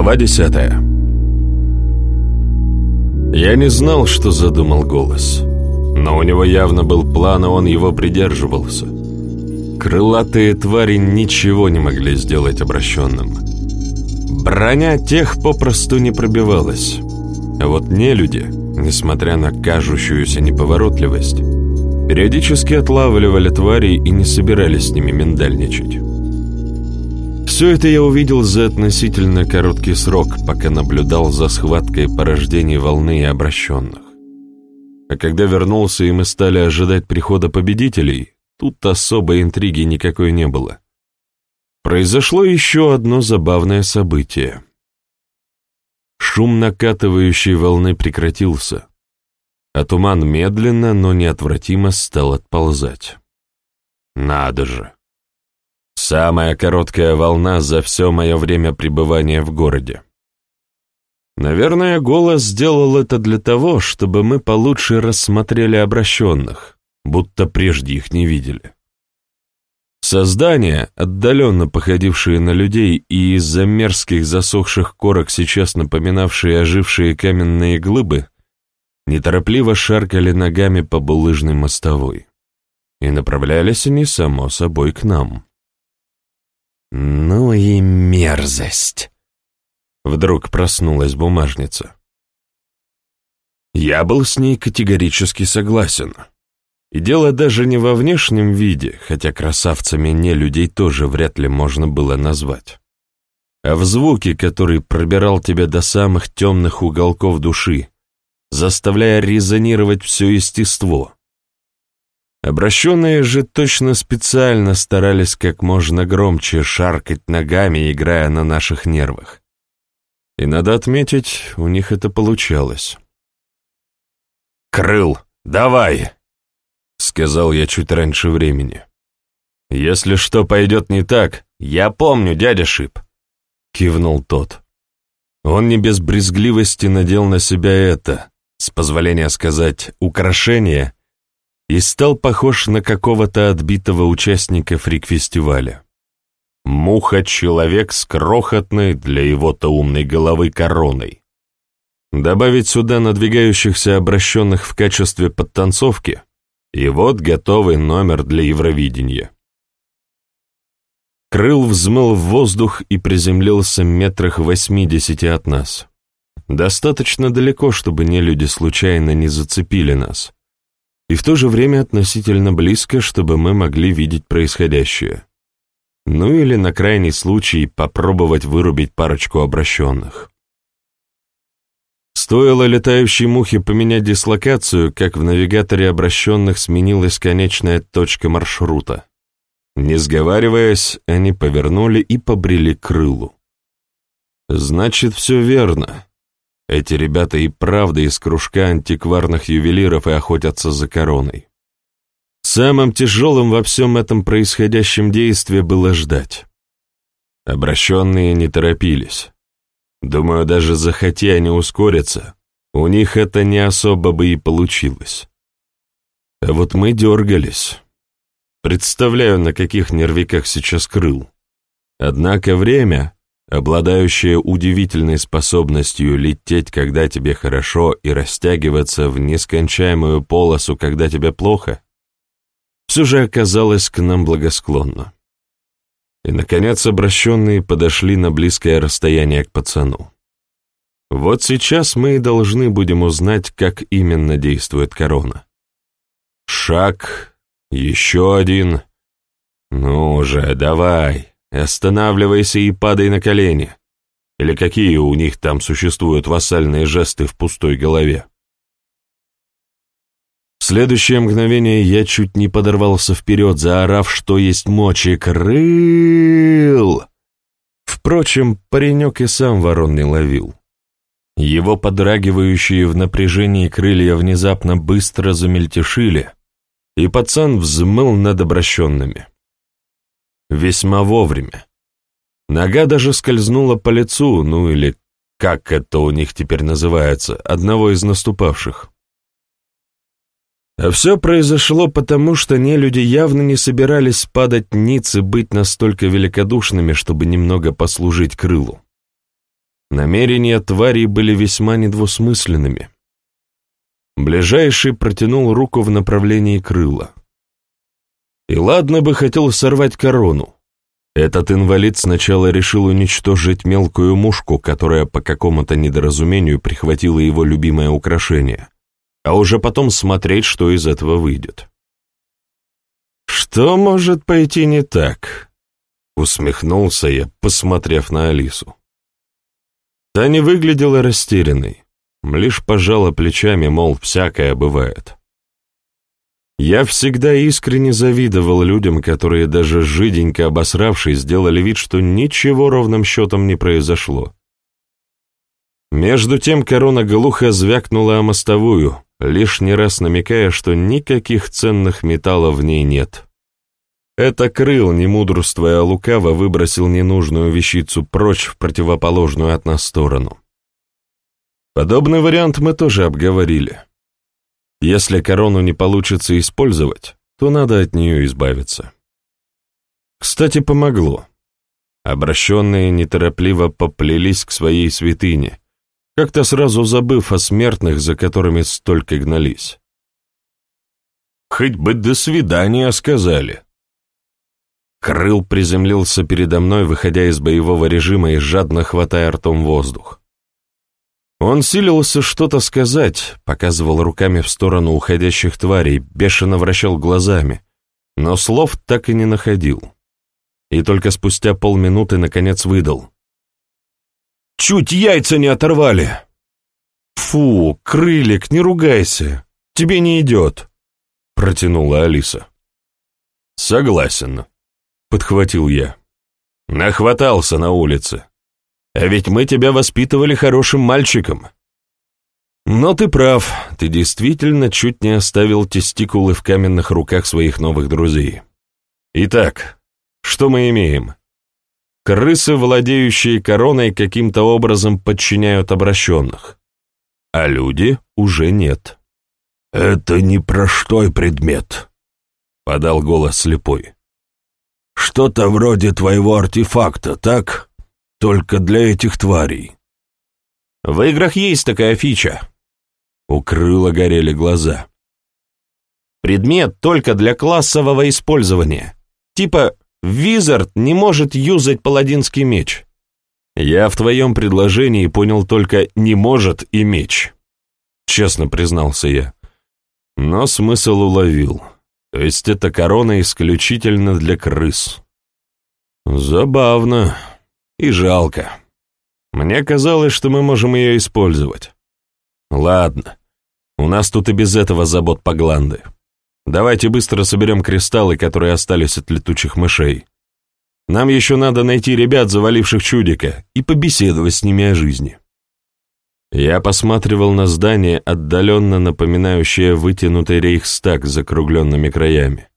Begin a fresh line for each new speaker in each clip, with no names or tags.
Глава десятая. Я не знал, что задумал голос, но у него явно был план, и он его придерживался. Крылатые твари ничего не могли сделать обращенным. Броня тех попросту не пробивалась. А вот не люди, несмотря на кажущуюся неповоротливость, периодически отлавливали тварей и не собирались с ними миндальничать. Все это я увидел за относительно короткий срок, пока наблюдал за схваткой порождений волны и обращенных. А когда вернулся и мы стали ожидать прихода победителей, тут особой интриги никакой не было. Произошло еще одно забавное событие. Шум накатывающей волны прекратился, а туман медленно, но неотвратимо стал отползать. Надо же! Самая короткая волна за все мое время пребывания в городе. Наверное, голос сделал это для того, чтобы мы получше рассмотрели обращенных, будто прежде их не видели. Создания, отдаленно походившие на людей и из-за мерзких засохших корок сейчас напоминавшие ожившие каменные глыбы, неторопливо шаркали ногами по булыжной мостовой. И направлялись они, само собой, к нам. «Ну и мерзость!» Вдруг проснулась бумажница. Я был с ней категорически согласен. И дело даже не во внешнем виде, хотя красавцами не людей тоже вряд ли можно было назвать, а в звуке, который пробирал тебя до самых темных уголков души, заставляя резонировать все естество, Обращенные же точно специально старались как можно громче шаркать ногами, играя на наших нервах. И надо отметить, у них это получалось. «Крыл, давай!» — сказал я чуть раньше времени. «Если что пойдет не так, я помню, дядя Шип», — кивнул тот. Он не без брезгливости надел на себя это, с позволения сказать, украшение — и стал похож на какого-то отбитого участника фрик-фестиваля. Муха-человек с крохотной для его-то умной головы короной. Добавить сюда надвигающихся обращенных в качестве подтанцовки, и вот готовый номер для Евровидения. Крыл взмыл в воздух и приземлился метрах восьмидесяти от нас. Достаточно далеко, чтобы не люди случайно не зацепили нас и в то же время относительно близко, чтобы мы могли видеть происходящее. Ну или, на крайний случай, попробовать вырубить парочку обращенных. Стоило летающей мухе поменять дислокацию, как в навигаторе обращенных сменилась конечная точка маршрута. Не сговариваясь, они повернули и побрели к крылу. Значит, все верно. Эти ребята и правда из кружка антикварных ювелиров и охотятся за короной. Самым тяжелым во всем этом происходящем действии было ждать. Обращенные не торопились. Думаю, даже захоти они ускориться, у них это не особо бы и получилось. А вот мы дергались. Представляю, на каких нервиках сейчас крыл. Однако время, обладающая удивительной способностью лететь, когда тебе хорошо, и растягиваться в нескончаемую полосу, когда тебе плохо, все же оказалась к нам благосклонна. И, наконец, обращенные подошли на близкое расстояние к пацану. Вот сейчас мы и должны будем узнать, как именно действует корона. Шаг, еще один. Ну же, давай. Останавливайся и падай на колени. Или какие у них там существуют вассальные жесты в пустой голове. В следующее мгновение я чуть не подорвался вперед, заорав, что есть мочи. «Крыл!» Впрочем, паренек и сам ворон не ловил. Его подрагивающие в напряжении крылья внезапно быстро замельтешили, и пацан взмыл над обращенными. Весьма вовремя. Нога даже скользнула по лицу, ну или как это у них теперь называется, одного из наступавших. А все произошло потому, что нелюди явно не собирались падать ниц и быть настолько великодушными, чтобы немного послужить крылу. Намерения тварей были весьма недвусмысленными. Ближайший протянул руку в направлении крыла. И ладно бы хотел сорвать корону. Этот инвалид сначала решил уничтожить мелкую мушку, которая по какому-то недоразумению прихватила его любимое украшение, а уже потом смотреть, что из этого выйдет. «Что может пойти не так?» — усмехнулся я, посмотрев на Алису. Та не выглядела растерянной, лишь пожала плечами, мол, всякое бывает. Я всегда искренне завидовал людям, которые даже жиденько обосравшись сделали вид, что ничего ровным счетом не произошло. Между тем корона глухо звякнула о мостовую, лишний раз намекая, что никаких ценных металлов в ней нет. Это крыл, не мудрствуя лукаво, выбросил ненужную вещицу прочь в противоположную от нас сторону. Подобный вариант мы тоже обговорили. Если корону не получится использовать, то надо от нее избавиться. Кстати, помогло. Обращенные неторопливо поплелись к своей святыне, как-то сразу забыв о смертных, за которыми столько гнались. «Хоть бы до свидания сказали», Крыл приземлился передо мной, выходя из боевого режима и жадно хватая ртом воздух. Он силился что-то сказать, показывал руками в сторону уходящих тварей, бешено вращал глазами, но слов так и не находил. И только спустя полминуты наконец выдал. «Чуть яйца не оторвали!» «Фу, крылик, не ругайся, тебе не идет!» — протянула Алиса. «Согласен», подхватил я. Нахватался на улице. А ведь мы тебя воспитывали хорошим мальчиком. Но ты прав, ты действительно чуть не оставил тестикулы в каменных руках своих новых друзей. Итак, что мы имеем? Крысы, владеющие короной, каким-то образом подчиняют обращенных. А люди уже нет. «Это не простой предмет», — подал голос слепой. Что-то вроде твоего артефакта, так? Только для этих тварей. В играх есть такая фича. У крыла горели глаза. Предмет только для классового использования. Типа, Визард не может юзать паладинский меч. Я в твоем предложении понял только «не может» и «меч». Честно признался я. Но смысл уловил. То есть эта корона исключительно для крыс. Забавно и жалко. Мне казалось, что мы можем ее использовать. Ладно, у нас тут и без этого забот по гланды. Давайте быстро соберем кристаллы, которые остались от летучих мышей. Нам еще надо найти ребят, заваливших чудика, и побеседовать с ними о жизни. Я посматривал на здание, отдаленно напоминающее вытянутый рейхстаг с закругленными краями.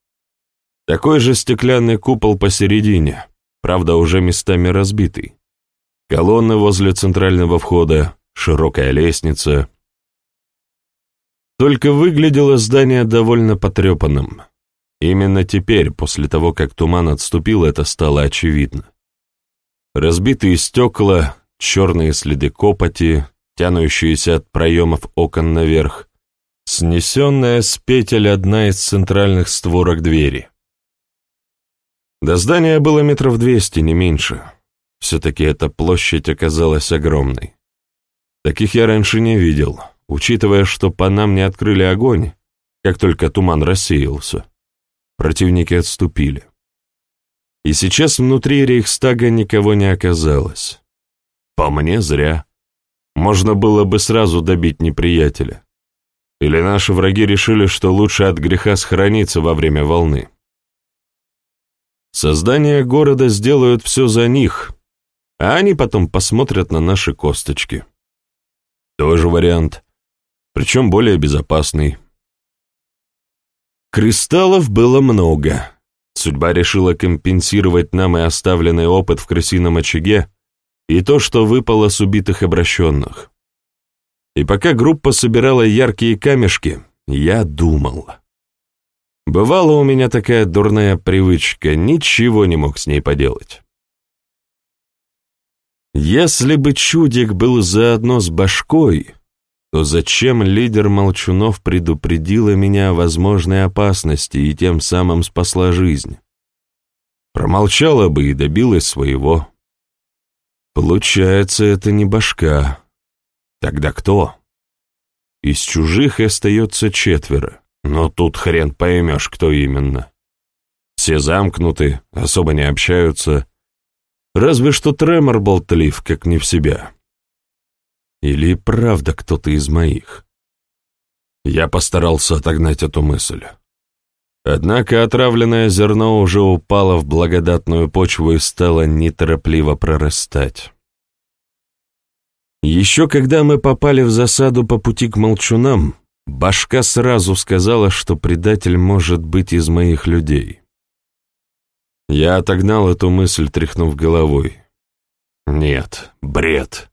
Такой же стеклянный купол посередине, правда, уже местами разбитый. Колонны возле центрального входа, широкая лестница. Только выглядело здание довольно потрепанным. Именно теперь, после того, как туман отступил, это стало очевидно. Разбитые стекла, черные следы копоти, тянущиеся от проемов окон наверх, снесенная с петель одна из центральных створок двери. До здания было метров двести, не меньше. Все-таки эта площадь оказалась огромной. Таких я раньше не видел, учитывая, что по нам не открыли огонь, как только туман рассеялся. Противники отступили. И сейчас внутри Рейхстага никого не оказалось. По мне зря. Можно было бы сразу добить неприятеля. Или наши враги решили, что лучше от греха сохраниться во время волны. Создание города сделают все за них, а они потом посмотрят на наши косточки. Тоже вариант, причем более безопасный. Кристаллов было много. Судьба решила компенсировать нам и оставленный опыт в крысином очаге, и то, что выпало с убитых обращенных. И пока группа собирала яркие камешки, я думал. Бывала у меня такая дурная привычка, ничего не мог с ней поделать. Если бы чудик был заодно с башкой, то зачем лидер Молчунов предупредила меня о возможной опасности и тем самым спасла жизнь? Промолчала бы и добилась своего. Получается, это не башка. Тогда кто? Из чужих остается четверо, но тут хрен поймешь, кто именно. Все замкнуты, особо не общаются, Разве что тремор болтлив, как не в себя. Или правда кто-то из моих? Я постарался отогнать эту мысль. Однако отравленное зерно уже упало в благодатную почву и стало неторопливо прорастать. Еще когда мы попали в засаду по пути к молчунам, башка сразу сказала, что предатель может быть из моих людей. Я отогнал эту мысль, тряхнув головой. Нет, бред.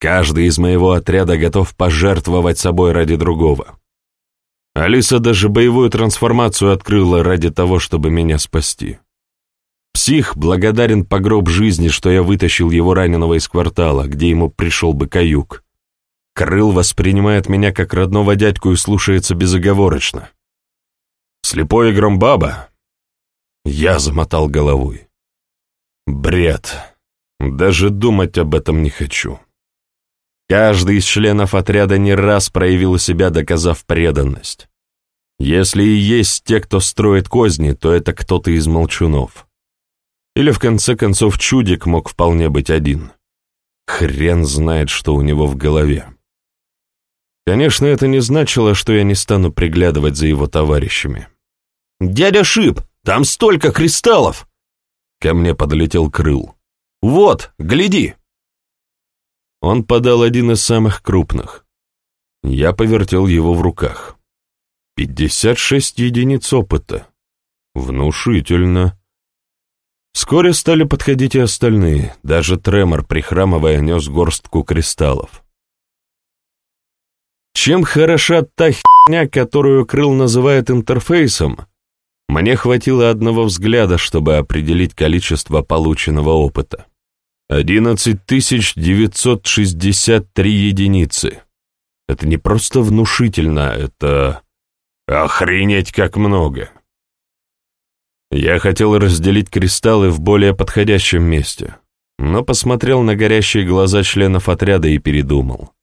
Каждый из моего отряда готов пожертвовать собой ради другого. Алиса даже боевую трансформацию открыла ради того, чтобы меня спасти. Псих благодарен по гроб жизни, что я вытащил его раненого из квартала, где ему пришел бы каюк. Крыл воспринимает меня как родного дядьку и слушается безоговорочно. Слепой игром баба я замотал головой. Бред. Даже думать об этом не хочу. Каждый из членов отряда не раз проявил себя, доказав преданность. Если и есть те, кто строит козни, то это кто-то из молчунов. Или, в конце концов, чудик мог вполне быть один. Хрен знает, что у него в голове. Конечно, это не значило, что я не стану приглядывать за его товарищами. «Дядя Шип, там столько кристаллов!» Ко мне подлетел крыл. «Вот, гляди!» Он подал один из самых крупных. Я повертел его в руках. Пятьдесят шесть единиц опыта. Внушительно. Вскоре стали подходить и остальные, даже тремор, прихрамывая, нес горстку кристаллов. Чем хороша та херня, которую Крыл называет интерфейсом, мне хватило одного взгляда, чтобы определить количество полученного опыта. 11963 единицы. Это не просто внушительно, это... Охренеть как много. Я хотел разделить кристаллы в более подходящем месте, но посмотрел на горящие глаза членов отряда и передумал.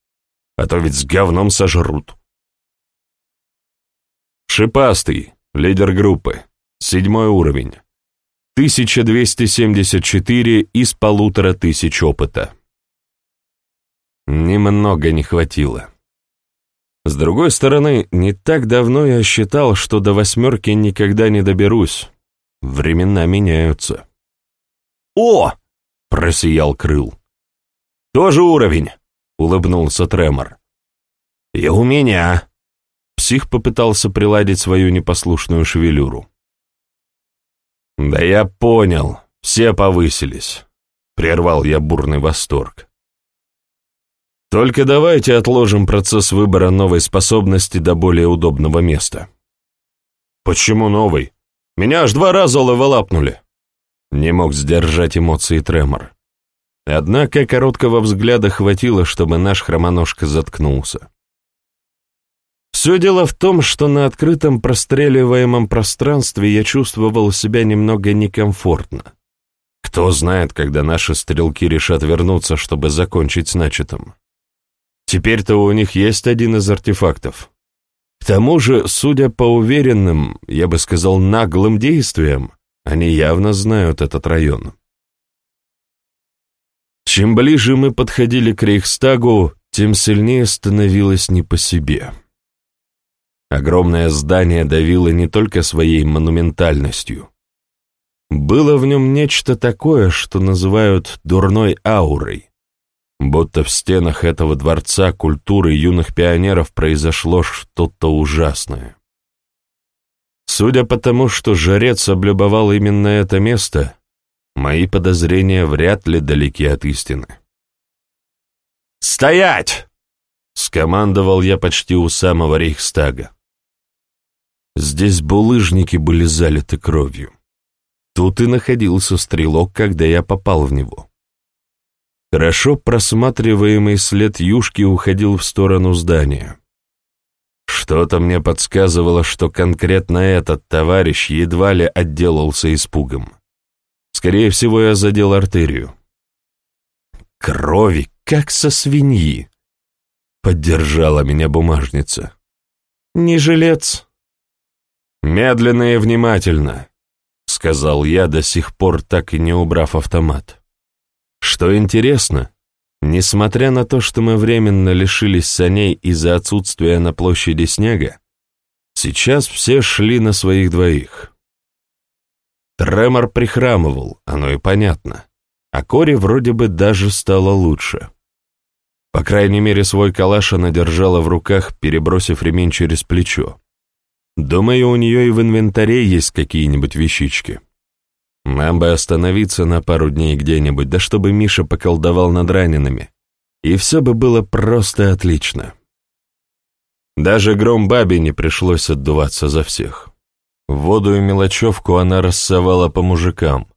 А то ведь с говном сожрут. Шипастый, Лидер группы. Седьмой уровень. 1274 из полутора тысяч опыта. Немного не хватило. С другой стороны, не так давно я считал, что до восьмерки никогда не доберусь. Времена меняются. «О!» — просиял Крыл. «Тоже уровень!» — улыбнулся Тремор. «И у меня!» Псих попытался приладить свою непослушную шевелюру. «Да я понял, все повысились», — прервал я бурный восторг. «Только давайте отложим процесс выбора новой способности до более удобного места». «Почему новый? Меня аж два раза ловолапнули». Не мог сдержать эмоции тремор. Однако короткого взгляда хватило, чтобы наш хромоножка заткнулся. Все дело в том, что на открытом простреливаемом пространстве я чувствовал себя немного некомфортно. Кто знает, когда наши стрелки решат вернуться, чтобы закончить с начатым. Теперь-то у них есть один из артефактов. К тому же, судя по уверенным, я бы сказал, наглым действиям, они явно знают этот район. Чем ближе мы подходили к Рейхстагу, тем сильнее становилось не по себе. Огромное здание давило не только своей монументальностью. Было в нем нечто такое, что называют дурной аурой. Будто в стенах этого дворца культуры юных пионеров произошло что-то ужасное. Судя по тому, что жрец облюбовал именно это место, мои подозрения вряд ли далеки от истины. «Стоять!» — скомандовал я почти у самого Рейхстага. Здесь булыжники были залиты кровью. Тут и находился стрелок, когда я попал в него. Хорошо просматриваемый след юшки уходил в сторону здания. Что-то мне подсказывало, что конкретно этот товарищ едва ли отделался испугом. Скорее всего, я задел артерию. «Крови, как со свиньи!» — поддержала меня бумажница. «Не жилец». «Медленно и внимательно», — сказал я, до сих пор так и не убрав автомат. Что интересно, несмотря на то, что мы временно лишились саней из-за отсутствия на площади снега, сейчас все шли на своих двоих. Тремор прихрамывал, оно и понятно, а Кори вроде бы даже стало лучше. По крайней мере, свой калаш она держала в руках, перебросив ремень через плечо. Думаю, у нее и в инвентаре есть какие-нибудь вещички. Нам бы остановиться на пару дней где-нибудь, да чтобы Миша поколдовал над ранеными. И все бы было просто отлично. Даже гром бабе не пришлось отдуваться за всех. Воду и мелочевку она рассовала по мужикам.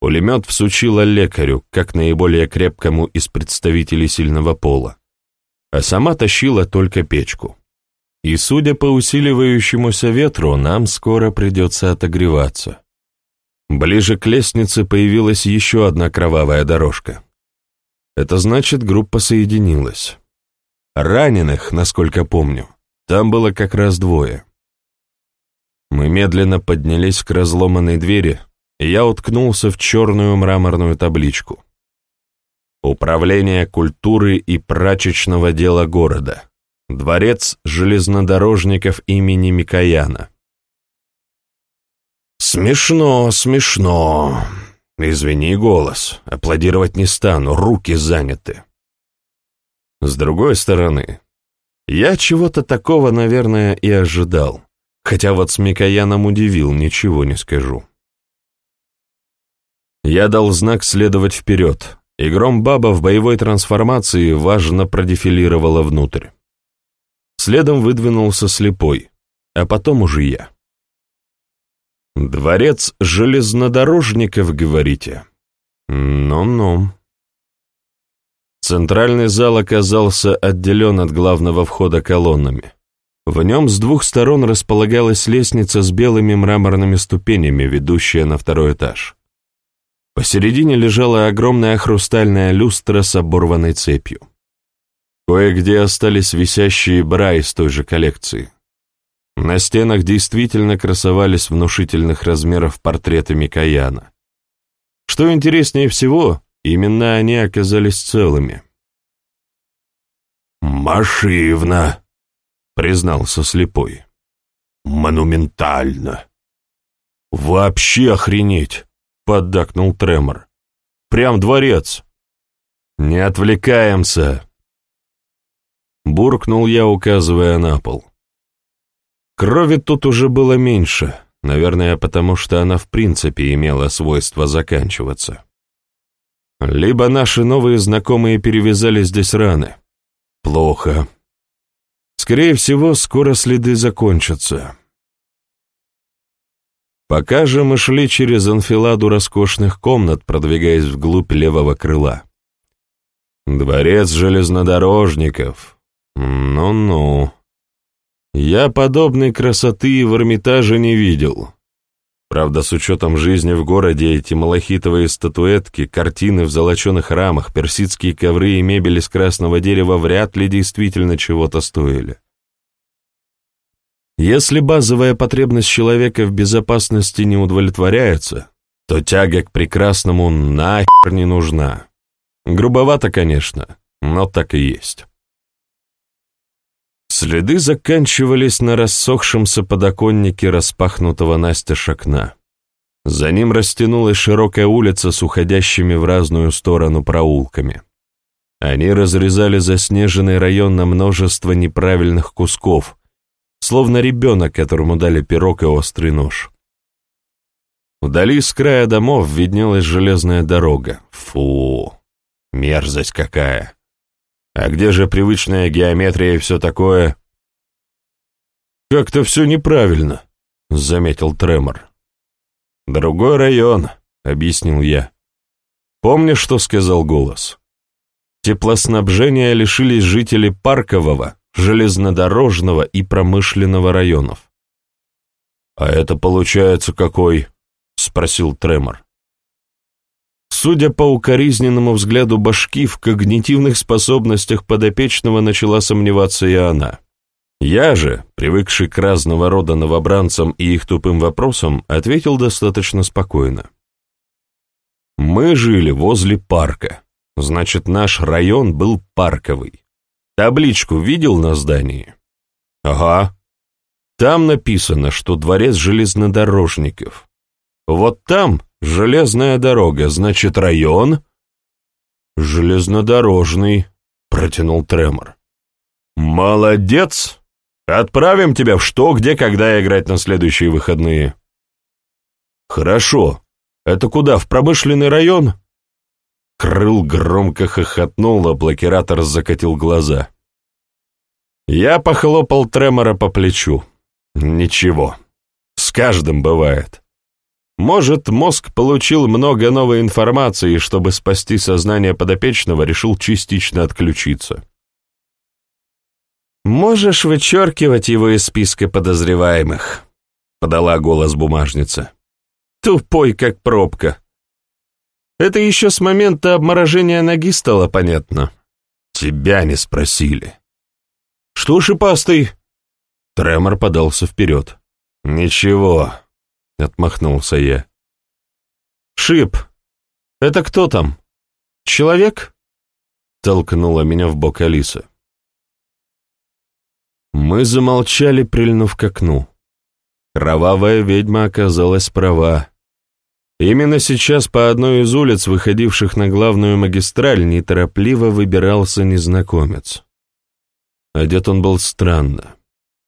Пулемет всучила лекарю, как наиболее крепкому из представителей сильного пола. А сама тащила только печку. И, судя по усиливающемуся ветру, нам скоро придется отогреваться. Ближе к лестнице появилась еще одна кровавая дорожка. Это значит, группа соединилась. Раненых, насколько помню, там было как раз двое. Мы медленно поднялись к разломанной двери, и я уткнулся в черную мраморную табличку. Управление культуры и прачечного дела города. Дворец железнодорожников имени Микояна. «Смешно, смешно. Извини голос. Аплодировать не стану, руки заняты». С другой стороны, я чего-то такого, наверное, и ожидал. Хотя вот с Микояном удивил, ничего не скажу. Я дал знак следовать вперед, и гром-баба в боевой трансформации важно продефилировала внутрь. Следом выдвинулся слепой, а потом уже я. «Дворец железнодорожников, говорите?» «Ну-ну». Центральный зал оказался отделен от главного входа колоннами. В нем с двух сторон располагалась лестница с белыми мраморными ступенями, ведущая на второй этаж. Посередине лежала огромная хрустальная люстра с оборванной цепью. Кое-где остались висящие бра из той же коллекции. На стенах действительно красовались внушительных размеров портреты Микояна. Что интереснее всего, именно они оказались целыми. «Машивно», — признался слепой. «Монументально». «Вообще охренеть!» — поддакнул Тремор. «Прям дворец». «Не отвлекаемся!» Буркнул я, указывая на пол. Крови тут уже было меньше, наверное, потому что она в принципе имела свойство заканчиваться. Либо наши новые знакомые перевязали здесь раны. Плохо. Скорее всего, скоро следы закончатся. Пока же мы шли через анфиладу роскошных комнат, продвигаясь вглубь левого крыла. Дворец железнодорожников. Ну-ну. Я подобной красоты в Эрмитаже не видел. Правда, с учетом жизни в городе эти малахитовые статуэтки, картины в золоченых рамах, персидские ковры и мебель из красного дерева вряд ли действительно чего-то стоили. Если базовая потребность человека в безопасности не удовлетворяется, то тяга к прекрасному нахер не нужна. Грубовато, конечно, но так и есть. Следы заканчивались на рассохшемся подоконнике распахнутого настежь окна. За ним растянулась широкая улица с уходящими в разную сторону проулками. Они разрезали заснеженный район на множество неправильных кусков, словно ребенок, которому дали пирог и острый нож. Вдали с края домов виднелась железная дорога. Фу, мерзость какая! А где же привычная геометрия и все такое? Как-то все неправильно, заметил Тремор. Другой район, объяснил я. Помнишь, что сказал голос? Теплоснабжения лишились жители Паркового, железнодорожного и промышленного районов. «А это получается какой?» — спросил Тремор. Судя по укоризненному взгляду башки, в когнитивных способностях подопечного начала сомневаться и она. Я же, привыкший к разного рода новобранцам и их тупым вопросам, ответил достаточно спокойно. Мы жили возле парка, значит, наш район был парковый. Табличку видел на здании? Ага. Там написано, что дворец железнодорожников. Вот там железная дорога, значит, район? Железнодорожный, протянул Тремор. Молодец! Отправим тебя в что, где, когда играть на следующие выходные. Хорошо. Это куда, в промышленный район? Крыл громко хохотнул, а блокиратор закатил глаза. Я похлопал Тремора по плечу. Ничего. С каждым бывает. Может, мозг получил много новой информации, и чтобы спасти сознание подопечного, решил частично отключиться. «Можешь вычеркивать его из списка подозреваемых», — подала голос бумажница. «Тупой, как пробка. Это еще с момента обморожения ноги стало понятно. Тебя не спросили». «Что, шипастый?» Тремор подался вперед. «Ничего», — отмахнулся я. «Шип, это кто там? Человек?» Толкнула меня в бок Алиса. Мы замолчали, прильнув к окну. Кровавая ведьма оказалась права. Именно сейчас по одной из улиц, выходивших на главную магистраль, неторопливо выбирался незнакомец. Одет он был странно.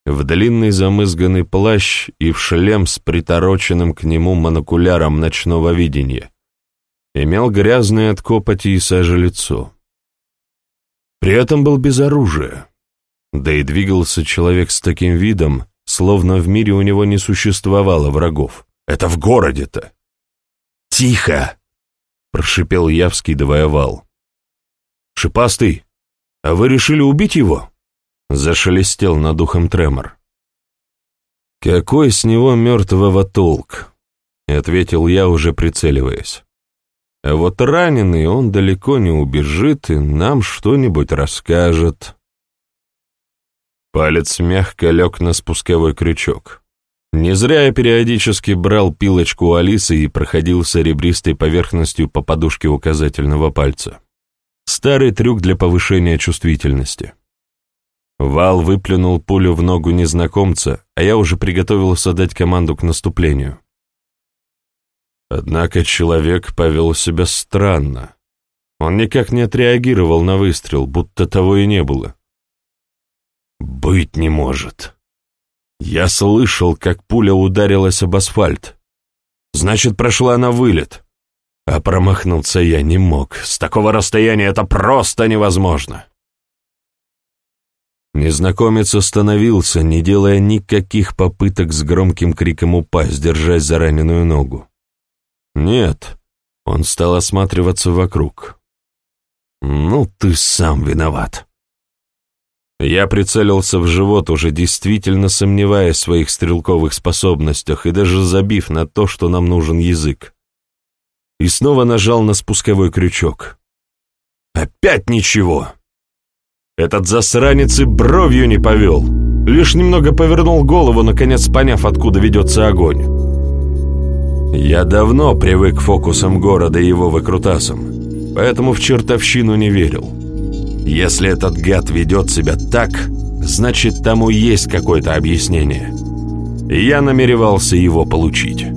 В длинный замызганный плащ и в шлем с притороченным к нему монокуляром ночного видения. Имел грязное от копоти и сажи лицо. При этом был без оружия. Да и двигался человек с таким видом, словно в мире у него не существовало врагов. Это в городе-то. «Тихо!» — прошипел я, вскидывая вал. «Шипастый, а вы решили убить его?» — зашелестел над ухом тремор. «Какой с него мертвого толк?» — ответил я, уже прицеливаясь. «А вот раненый он далеко не убежит и нам что-нибудь расскажет». Палец мягко лег на спусковой крючок. Не зря я периодически брал пилочку у Алисы и проходился ребристой поверхностью по подушке указательного пальца. Старый трюк для повышения чувствительности. Вал выплюнул пулю в ногу незнакомца, а я уже приготовился дать команду к наступлению. Однако человек повел себя странно. Он никак не отреагировал на выстрел, будто того и не было. Быть не может. Я слышал, как пуля ударилась об асфальт. Значит, прошла на вылет. А промахнуться я не мог. С такого расстояния это просто невозможно. Незнакомец остановился, не делая никаких попыток с громким криком упасть, держась за раненую ногу. Нет, он стал осматриваться вокруг. «Ну, ты сам виноват», я прицелился в живот, уже действительно сомневаясь в своих стрелковых способностях и даже забив на то, что нам нужен язык. И снова нажал на спусковой крючок. Опять ничего. Этот засранец и бровью не повел. Лишь немного повернул голову, наконец поняв, откуда ведется огонь. Я давно привык к фокусам города и его выкрутасам, поэтому в чертовщину не верил. Если этот гад ведет себя так, значит, тому есть какое-то объяснение. Я намеревался его получить.